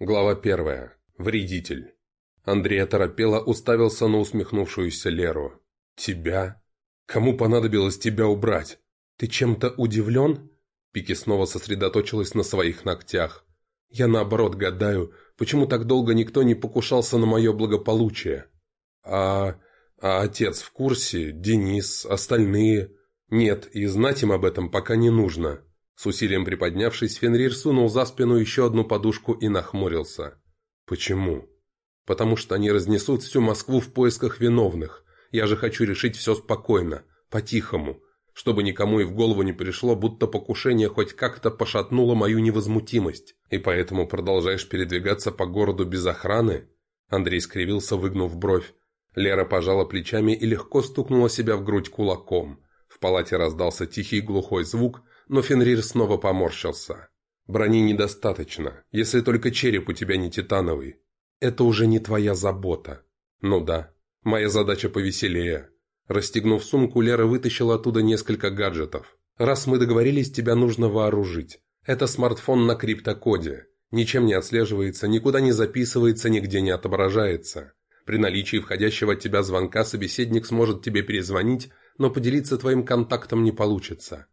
Глава первая. Вредитель. Андрей оторопело уставился на усмехнувшуюся Леру. «Тебя? Кому понадобилось тебя убрать? Ты чем-то удивлен?» Пики снова сосредоточилась на своих ногтях. «Я наоборот гадаю, почему так долго никто не покушался на мое благополучие? А... а отец в курсе? Денис? Остальные?» «Нет, и знать им об этом пока не нужно. С усилием приподнявшись, Фенрир сунул за спину еще одну подушку и нахмурился. «Почему?» «Потому что они разнесут всю Москву в поисках виновных. Я же хочу решить все спокойно, по-тихому, чтобы никому и в голову не пришло, будто покушение хоть как-то пошатнуло мою невозмутимость. И поэтому продолжаешь передвигаться по городу без охраны?» Андрей скривился, выгнув бровь. Лера пожала плечами и легко стукнула себя в грудь кулаком. В палате раздался тихий глухой звук, но Фенрир снова поморщился. «Брони недостаточно, если только череп у тебя не титановый. Это уже не твоя забота». «Ну да, моя задача повеселее». Расстегнув сумку, Лера вытащила оттуда несколько гаджетов. «Раз мы договорились, тебя нужно вооружить. Это смартфон на криптокоде. Ничем не отслеживается, никуда не записывается, нигде не отображается. При наличии входящего от тебя звонка собеседник сможет тебе перезвонить, но поделиться твоим контактом не получится.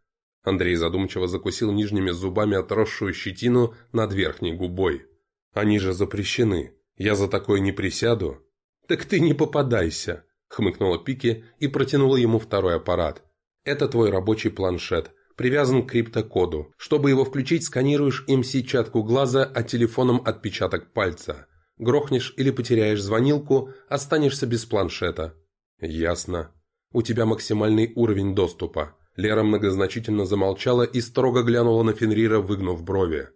Андрей задумчиво закусил нижними зубами отросшую щетину над верхней губой. «Они же запрещены. Я за такое не присяду». «Так ты не попадайся», — хмыкнула Пики и протянула ему второй аппарат. «Это твой рабочий планшет. Привязан к криптокоду. Чтобы его включить, сканируешь им сетчатку глаза, а телефоном отпечаток пальца. Грохнешь или потеряешь звонилку, останешься без планшета». «Ясно. У тебя максимальный уровень доступа. Лера многозначительно замолчала и строго глянула на Фенрира, выгнув брови.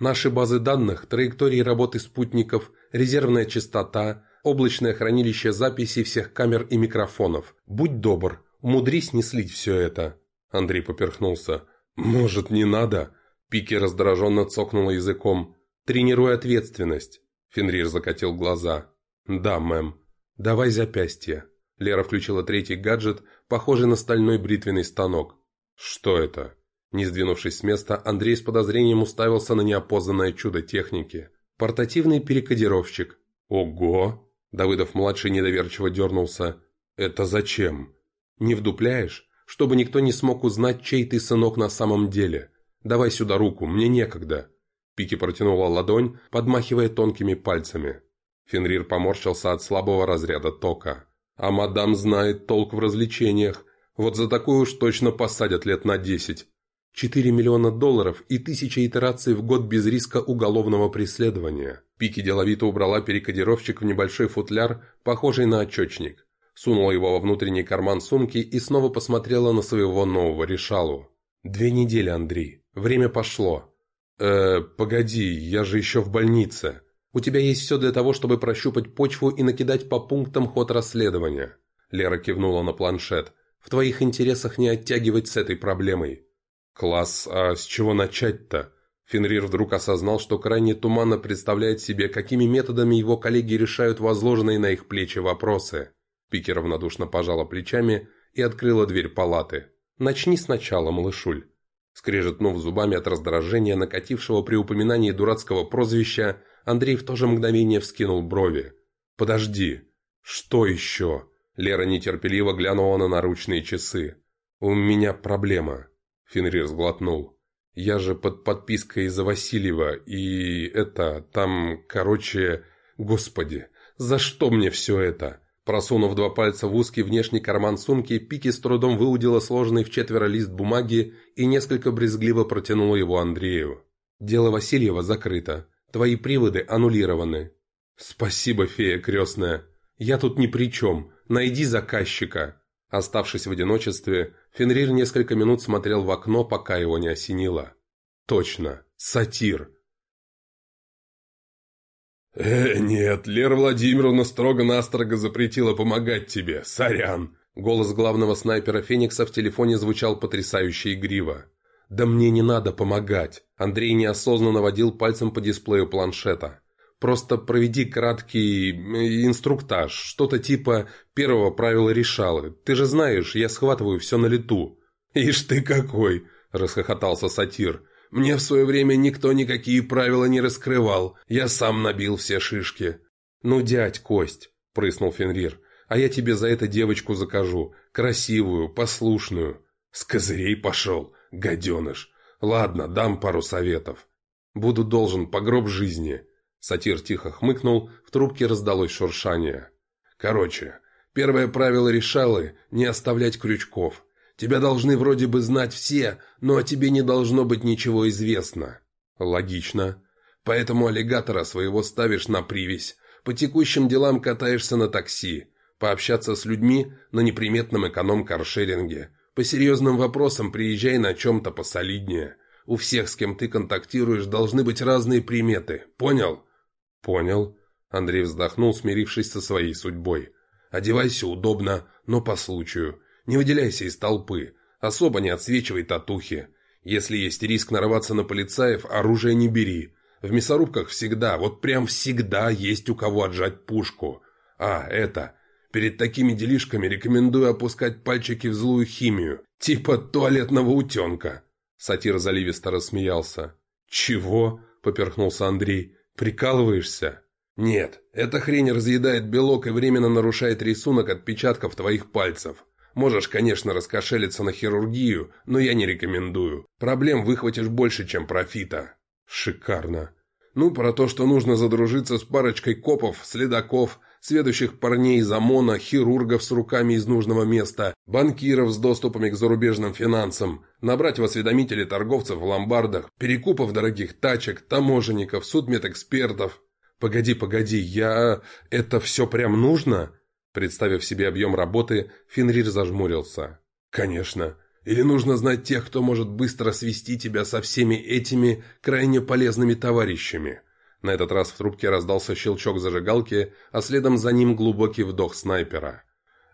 «Наши базы данных, траектории работы спутников, резервная частота, облачное хранилище записей всех камер и микрофонов. Будь добр, умудрись не слить все это». Андрей поперхнулся. «Может, не надо?» Пики раздраженно цокнула языком. «Тренируй ответственность». Фенрир закатил глаза. «Да, мэм. Давай запястье». Лера включила третий гаджет, похожий на стальной бритвенный станок. «Что это?» Не сдвинувшись с места, Андрей с подозрением уставился на неопознанное чудо техники. «Портативный перекодировщик». «Ого!» Давыдов-младший недоверчиво дернулся. «Это зачем?» «Не вдупляешь? Чтобы никто не смог узнать, чей ты сынок на самом деле. Давай сюда руку, мне некогда». Пики протянула ладонь, подмахивая тонкими пальцами. Фенрир поморщился от слабого разряда тока. А мадам знает толк в развлечениях. Вот за такую уж точно посадят лет на десять. Четыре миллиона долларов и тысяча итераций в год без риска уголовного преследования. Пики деловито убрала перекодировщик в небольшой футляр, похожий на отчетчик. Сунула его во внутренний карман сумки и снова посмотрела на своего нового решалу. «Две недели, Андрей. Время пошло». «Э, погоди, я же еще в больнице». У тебя есть все для того, чтобы прощупать почву и накидать по пунктам ход расследования». Лера кивнула на планшет. «В твоих интересах не оттягивать с этой проблемой». «Класс, а с чего начать-то?» Фенрир вдруг осознал, что крайне туманно представляет себе, какими методами его коллеги решают возложенные на их плечи вопросы. Пики равнодушно пожала плечами и открыла дверь палаты. «Начни сначала, малышуль». Скрежетнув зубами от раздражения, накатившего при упоминании дурацкого прозвища, Андрей в то же мгновение вскинул брови. «Подожди. Что еще?» Лера нетерпеливо глянула на наручные часы. «У меня проблема», — Фенрир сглотнул. «Я же под подпиской из-за Васильева, и это, там, короче... Господи, за что мне все это?» Просунув два пальца в узкий внешний карман сумки, Пики с трудом выудила сложенный в четверо лист бумаги и несколько брезгливо протянула его Андрею. «Дело Васильева закрыто. Твои приводы аннулированы». «Спасибо, фея крестная. Я тут ни при чем. Найди заказчика». Оставшись в одиночестве, Фенрир несколько минут смотрел в окно, пока его не осенило. «Точно. Сатир». «Э, нет, Лера Владимировна строго-настрого запретила помогать тебе. Сорян». Голос главного снайпера Феникса в телефоне звучал потрясающе игриво. «Да мне не надо помогать!» Андрей неосознанно водил пальцем по дисплею планшета. «Просто проведи краткий э, инструктаж, что-то типа первого правила решалы. Ты же знаешь, я схватываю все на лету». «Ишь ты какой!» – расхохотался сатир. Мне в свое время никто никакие правила не раскрывал. Я сам набил все шишки». «Ну, дядь Кость», – прыснул Фенрир, – «а я тебе за это девочку закажу. Красивую, послушную». «С козырей пошел, гаденыш. Ладно, дам пару советов. Буду должен по гроб жизни». Сатир тихо хмыкнул, в трубке раздалось шуршание. «Короче, первое правило решалы – не оставлять крючков. Тебя должны вроде бы знать все, но о тебе не должно быть ничего известно. Логично. Поэтому аллигатора своего ставишь на привязь. По текущим делам катаешься на такси. Пообщаться с людьми на неприметном эконом-каршеринге. По серьезным вопросам приезжай на чем-то посолиднее. У всех, с кем ты контактируешь, должны быть разные приметы. Понял? Понял. Андрей вздохнул, смирившись со своей судьбой. Одевайся удобно, но по случаю. Не выделяйся из толпы. Особо не отсвечивай татухи. Если есть риск нарваться на полицаев, оружие не бери. В мясорубках всегда, вот прям всегда есть у кого отжать пушку. А, это... Перед такими делишками рекомендую опускать пальчики в злую химию, типа туалетного утенка. Сатир заливисто рассмеялся. «Чего?» – поперхнулся Андрей. «Прикалываешься?» «Нет, эта хрень разъедает белок и временно нарушает рисунок отпечатков твоих пальцев. Можешь, конечно, раскошелиться на хирургию, но я не рекомендую. Проблем выхватишь больше, чем профита». «Шикарно». «Ну, про то, что нужно задружиться с парочкой копов, следаков, сведущих парней из ОМОНа, хирургов с руками из нужного места, банкиров с доступами к зарубежным финансам, набрать в осведомители торговцев в ломбардах, перекупов дорогих тачек, таможенников, судмедэкспертов». «Погоди, погоди, я... это все прям нужно?» Представив себе объем работы, Фенрир зажмурился. «Конечно. Или нужно знать тех, кто может быстро свести тебя со всеми этими крайне полезными товарищами?» На этот раз в трубке раздался щелчок зажигалки, а следом за ним глубокий вдох снайпера.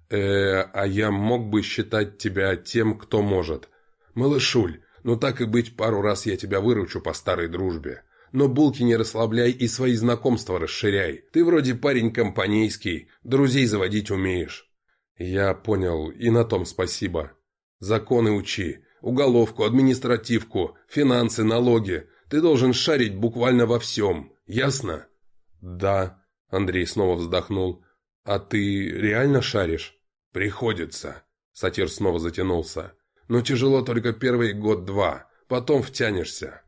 э а я мог бы считать тебя тем, кто может. Малышуль, ну так и быть, пару раз я тебя выручу по старой дружбе. Но булки не расслабляй и свои знакомства расширяй. Ты вроде парень компанейский, друзей заводить умеешь». «Я понял, и на том спасибо». «Законы учи, уголовку, административку, финансы, налоги. Ты должен шарить буквально во всем, ясно?» «Да», — Андрей снова вздохнул. «А ты реально шаришь?» «Приходится», — сатир снова затянулся. «Но тяжело только первый год-два, потом втянешься».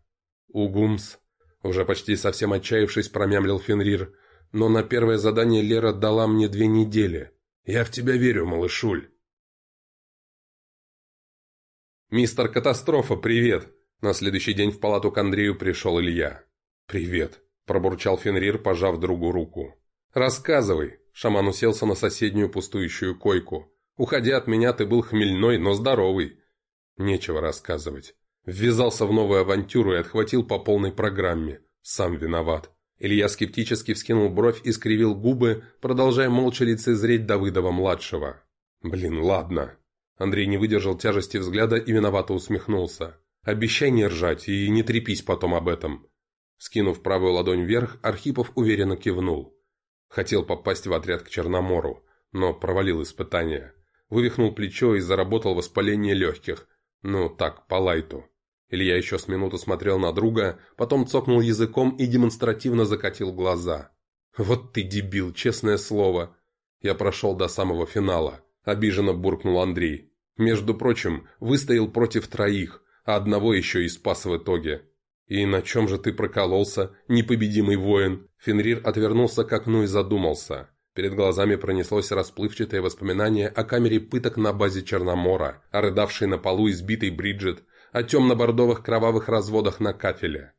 «Угумс», уже почти совсем отчаявшись, промямлил Фенрир. «Но на первое задание Лера дала мне две недели. Я в тебя верю, малышуль». «Мистер Катастрофа, привет!» На следующий день в палату к Андрею пришел Илья. «Привет», – пробурчал Фенрир, пожав другу руку. «Рассказывай», – шаман уселся на соседнюю пустующую койку. «Уходя от меня, ты был хмельной, но здоровый». «Нечего рассказывать. Ввязался в новую авантюру и отхватил по полной программе. Сам виноват. Илья скептически вскинул бровь и скривил губы, продолжая молча лицезреть Давыдова-младшего. «Блин, ладно». Андрей не выдержал тяжести взгляда и виновато усмехнулся. «Обещай не ржать и не трепись потом об этом». Скинув правую ладонь вверх, Архипов уверенно кивнул. Хотел попасть в отряд к Черномору, но провалил испытание. Вывихнул плечо и заработал воспаление легких. Ну, так, по лайту. Илья еще с минуту смотрел на друга, потом цокнул языком и демонстративно закатил глаза. «Вот ты дебил, честное слово!» Я прошел до самого финала. Обиженно буркнул Андрей. «Между прочим, выстоял против троих, а одного еще и спас в итоге». «И на чем же ты прокололся, непобедимый воин?» Фенрир отвернулся к окну и задумался. Перед глазами пронеслось расплывчатое воспоминание о камере пыток на базе Черномора, о рыдавшей на полу избитой Бриджит, о темно-бордовых кровавых разводах на кафеле.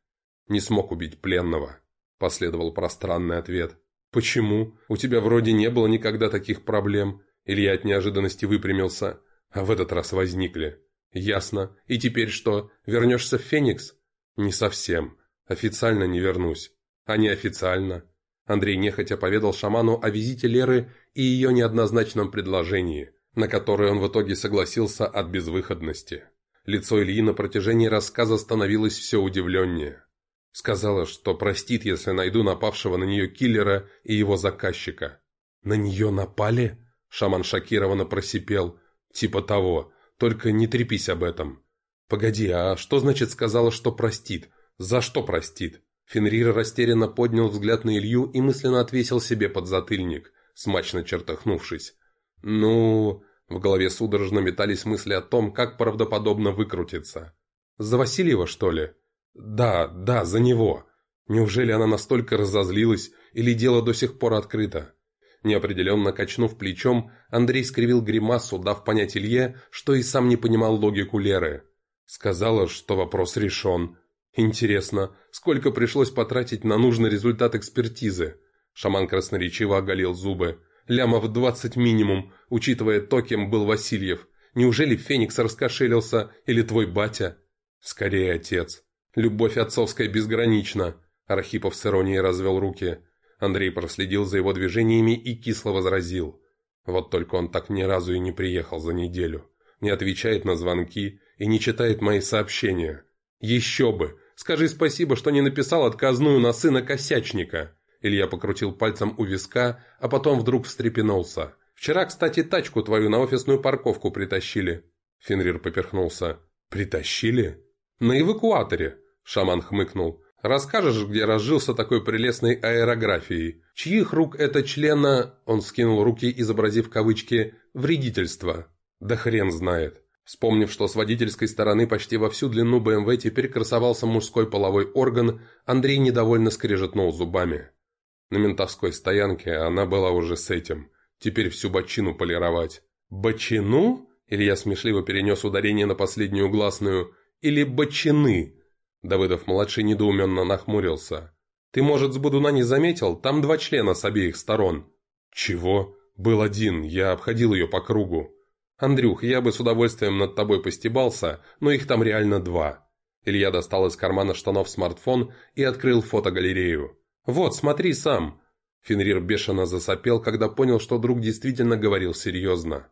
«Не смог убить пленного», – последовал пространный ответ. «Почему? У тебя вроде не было никогда таких проблем». Илья от неожиданности выпрямился. А в этот раз возникли. «Ясно. И теперь что, вернешься в Феникс?» «Не совсем. Официально не вернусь. А неофициально?» Андрей нехотя поведал шаману о визите Леры и ее неоднозначном предложении, на которое он в итоге согласился от безвыходности. Лицо Ильи на протяжении рассказа становилось все удивленнее. Сказала, что простит, если найду напавшего на нее киллера и его заказчика. «На нее напали?» Шаман шокированно просипел. «Типа того. Только не трепись об этом». «Погоди, а что значит сказала, что простит? За что простит?» Фенрир растерянно поднял взгляд на Илью и мысленно отвесил себе под затыльник, смачно чертахнувшись. «Ну...» В голове судорожно метались мысли о том, как правдоподобно выкрутиться. «За Васильева, что ли?» «Да, да, за него. Неужели она настолько разозлилась, или дело до сих пор открыто?» Неопределенно качнув плечом, Андрей скривил гримасу, дав понять Илье, что и сам не понимал логику Леры. Сказала, что вопрос решен. Интересно, сколько пришлось потратить на нужный результат экспертизы? Шаман красноречиво оголил зубы. Лямов двадцать минимум, учитывая то, кем был Васильев. Неужели Феникс раскошелился, или твой батя? Скорее, отец. Любовь отцовская безгранична. Архипов с иронией развел руки. Андрей проследил за его движениями и кисло возразил. Вот только он так ни разу и не приехал за неделю. Не отвечает на звонки и не читает мои сообщения. Еще бы! Скажи спасибо, что не написал отказную на сына косячника. Илья покрутил пальцем у виска, а потом вдруг встрепенулся. «Вчера, кстати, тачку твою на офисную парковку притащили». Фенрир поперхнулся. «Притащили?» «На эвакуаторе», — шаман хмыкнул. «Расскажешь, где разжился такой прелестной аэрографией? Чьих рук это члена...» Он скинул руки, изобразив кавычки «вредительство». «Да хрен знает». Вспомнив, что с водительской стороны почти во всю длину БМВ теперь красовался мужской половой орган, Андрей недовольно скрежетнул зубами. На ментовской стоянке она была уже с этим. Теперь всю бочину полировать. «Бочину?» Илья смешливо перенес ударение на последнюю гласную. «Или бочины?» Давыдов-младший недоуменно нахмурился. «Ты, может, с Будуна не заметил? Там два члена с обеих сторон». «Чего?» «Был один, я обходил ее по кругу». «Андрюх, я бы с удовольствием над тобой постебался, но их там реально два». Илья достал из кармана штанов смартфон и открыл фотогалерею. «Вот, смотри сам!» Фенрир бешено засопел, когда понял, что друг действительно говорил серьезно.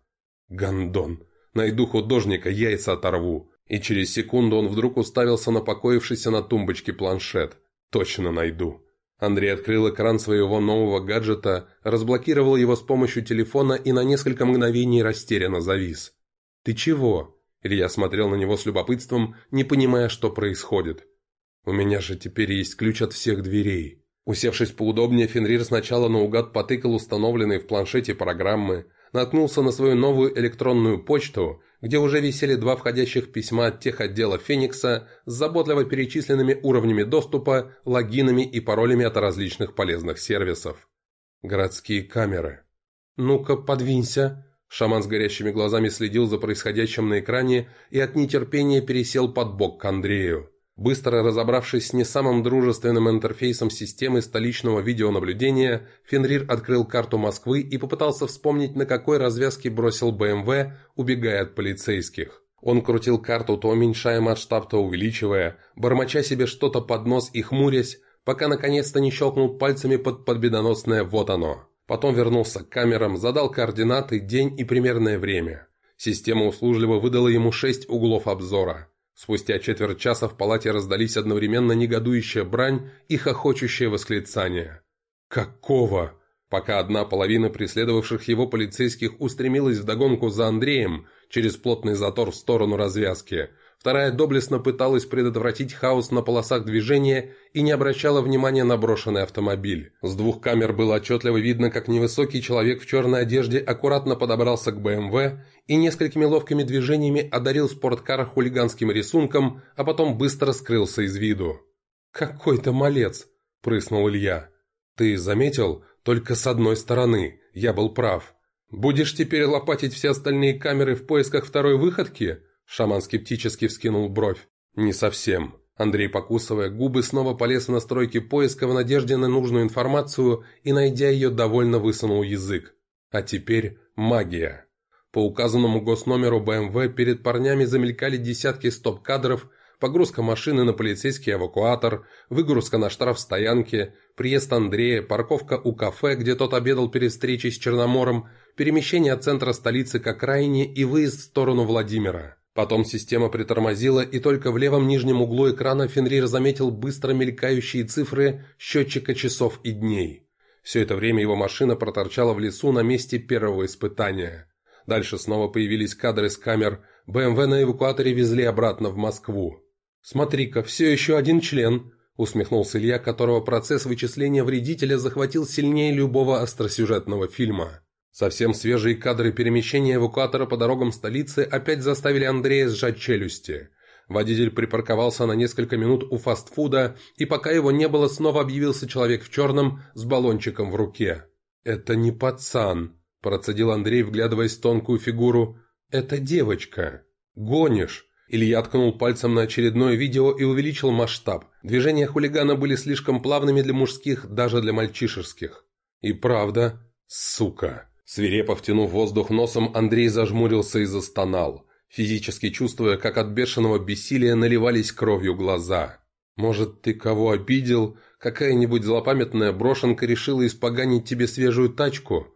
«Гондон! Найду художника, яйца оторву!» И через секунду он вдруг уставился на покоившийся на тумбочке планшет. «Точно найду!» Андрей открыл экран своего нового гаджета, разблокировал его с помощью телефона и на несколько мгновений растерянно завис. «Ты чего?» Илья смотрел на него с любопытством, не понимая, что происходит. «У меня же теперь есть ключ от всех дверей». Усевшись поудобнее, Фенрир сначала наугад потыкал установленные в планшете программы, наткнулся на свою новую электронную почту, где уже висели два входящих письма от тех отдела Феникса с заботливо перечисленными уровнями доступа, логинами и паролями от различных полезных сервисов. Городские камеры. «Ну-ка, подвинься!» Шаман с горящими глазами следил за происходящим на экране и от нетерпения пересел под бок к Андрею. Быстро разобравшись с не самым дружественным интерфейсом системы столичного видеонаблюдения, Фенрир открыл карту Москвы и попытался вспомнить, на какой развязке бросил БМВ, убегая от полицейских. Он крутил карту, то уменьшая масштаб, то увеличивая, бормоча себе что-то под нос и хмурясь, пока наконец-то не щелкнул пальцами под подбедоносное «вот оно». Потом вернулся к камерам, задал координаты, день и примерное время. Система услужливо выдала ему шесть углов обзора. Спустя четверть часа в палате раздались одновременно негодующая брань и хохочущее восклицание. «Какого?» Пока одна половина преследовавших его полицейских устремилась вдогонку за Андреем через плотный затор в сторону развязки – Вторая доблестно пыталась предотвратить хаос на полосах движения и не обращала внимания на брошенный автомобиль. С двух камер было отчетливо видно, как невысокий человек в черной одежде аккуратно подобрался к БМВ и несколькими ловкими движениями одарил спорткар хулиганским рисунком, а потом быстро скрылся из виду. «Какой-то малец!» – прыснул Илья. «Ты заметил? Только с одной стороны. Я был прав. Будешь теперь лопатить все остальные камеры в поисках второй выходки?» Шаман скептически вскинул бровь. «Не совсем». Андрей, покусывая губы, снова полез в настройки поиска в надежде на нужную информацию и, найдя ее, довольно высунул язык. А теперь магия. По указанному госномеру БМВ перед парнями замелькали десятки стоп-кадров, погрузка машины на полицейский эвакуатор, выгрузка на штраф стоянке, приезд Андрея, парковка у кафе, где тот обедал перед встречей с Черномором, перемещение от центра столицы к окраине и выезд в сторону Владимира. Потом система притормозила, и только в левом нижнем углу экрана Фенрир заметил быстро мелькающие цифры счетчика часов и дней. Все это время его машина проторчала в лесу на месте первого испытания. Дальше снова появились кадры с камер. БМВ на эвакуаторе везли обратно в Москву. «Смотри-ка, все еще один член», – усмехнулся Илья, которого процесс вычисления вредителя захватил сильнее любого остросюжетного фильма. Совсем свежие кадры перемещения эвакуатора по дорогам столицы опять заставили Андрея сжать челюсти. Водитель припарковался на несколько минут у фастфуда, и пока его не было, снова объявился человек в черном с баллончиком в руке. «Это не пацан», – процедил Андрей, вглядываясь в тонкую фигуру. «Это девочка. Гонишь». Илья ткнул пальцем на очередное видео и увеличил масштаб. Движения хулигана были слишком плавными для мужских, даже для мальчишеских. И правда, сука. Свирепо втянув воздух носом, Андрей зажмурился и застонал, физически чувствуя, как от бешеного бессилия наливались кровью глаза. «Может, ты кого обидел? Какая-нибудь злопамятная брошенка решила испоганить тебе свежую тачку?»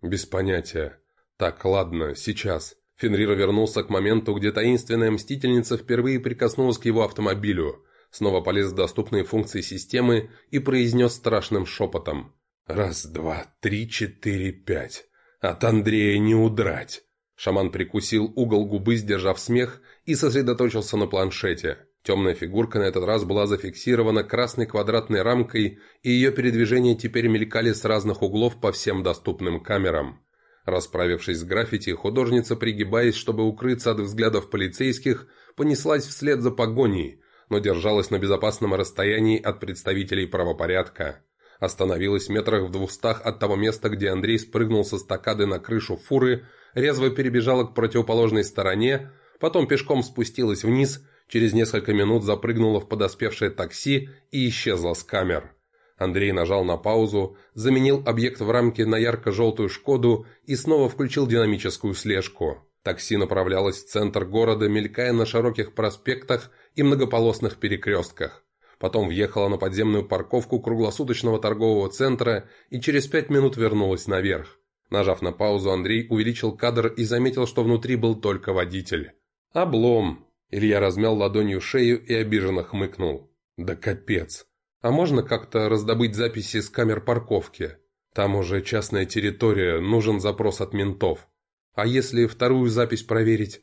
«Без понятия. Так, ладно, сейчас». Фенрир вернулся к моменту, где таинственная мстительница впервые прикоснулась к его автомобилю, снова полез в доступные функции системы и произнес страшным шепотом. «Раз, два, три, четыре, пять. От Андрея не удрать!» Шаман прикусил угол губы, сдержав смех, и сосредоточился на планшете. Темная фигурка на этот раз была зафиксирована красной квадратной рамкой, и ее передвижения теперь мелькали с разных углов по всем доступным камерам. Расправившись с граффити, художница, пригибаясь, чтобы укрыться от взглядов полицейских, понеслась вслед за погоней, но держалась на безопасном расстоянии от представителей правопорядка. Остановилась в метрах в двухстах от того места, где Андрей спрыгнул со стакады на крышу фуры, резво перебежала к противоположной стороне, потом пешком спустилась вниз, через несколько минут запрыгнула в подоспевшее такси и исчезла с камер. Андрей нажал на паузу, заменил объект в рамке на ярко-желтую «Шкоду» и снова включил динамическую слежку. Такси направлялось в центр города, мелькая на широких проспектах и многополосных перекрестках. Потом въехала на подземную парковку круглосуточного торгового центра и через пять минут вернулась наверх. Нажав на паузу, Андрей увеличил кадр и заметил, что внутри был только водитель. «Облом!» Илья размял ладонью шею и обиженно хмыкнул. «Да капец! А можно как-то раздобыть записи с камер парковки? Там уже частная территория, нужен запрос от ментов. А если вторую запись проверить?»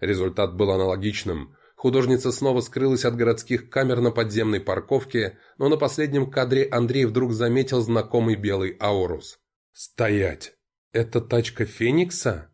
Результат был аналогичным. Художница снова скрылась от городских камер на подземной парковке, но на последнем кадре Андрей вдруг заметил знакомый белый Аурус. «Стоять!» «Это тачка Феникса?»